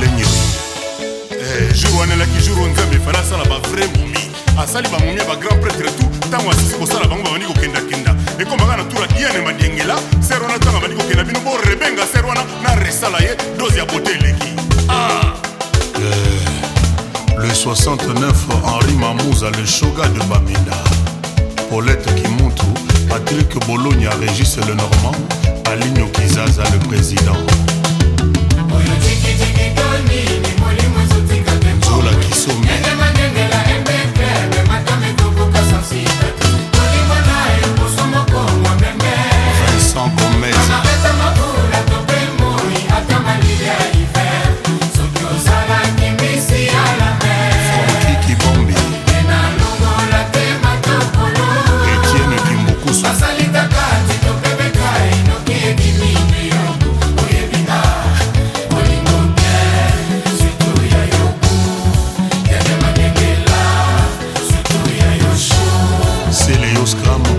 lenyoni eh, jour wanelaki jour oyo nzambe efali asala bavrai momi asali bamomi ya bagrand prêtre tout ntango asisi kosala bango babandi kokendakenda ekombaka na tura iane madiengela ser wana ntango abandi kokenda bino borebenga ser wana na resala ye dose ya bote eleki ah! eh, le 69 henri mamouza le shoga de bamenda paulette kimutu patrick bologna régis le normand aligno kizaza le président скромно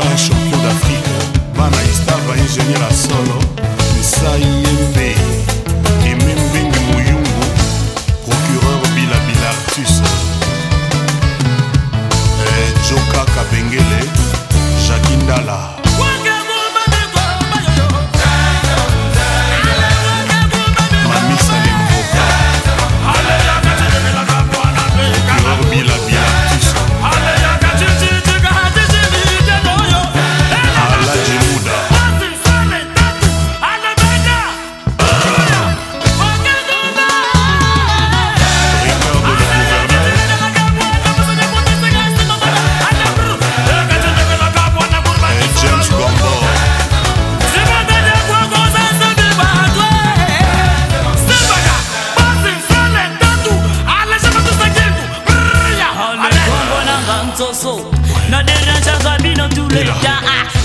afrika champion d'afrika bana istar baingenier ya solo misai yembe eme mbingi moyungu procureur bilabila artus eh, joka kabengele jakindala hustle. Not the dance, I've been on too late. Yeah. Ah.